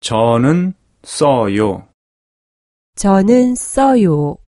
저는 써요. 저는 써요.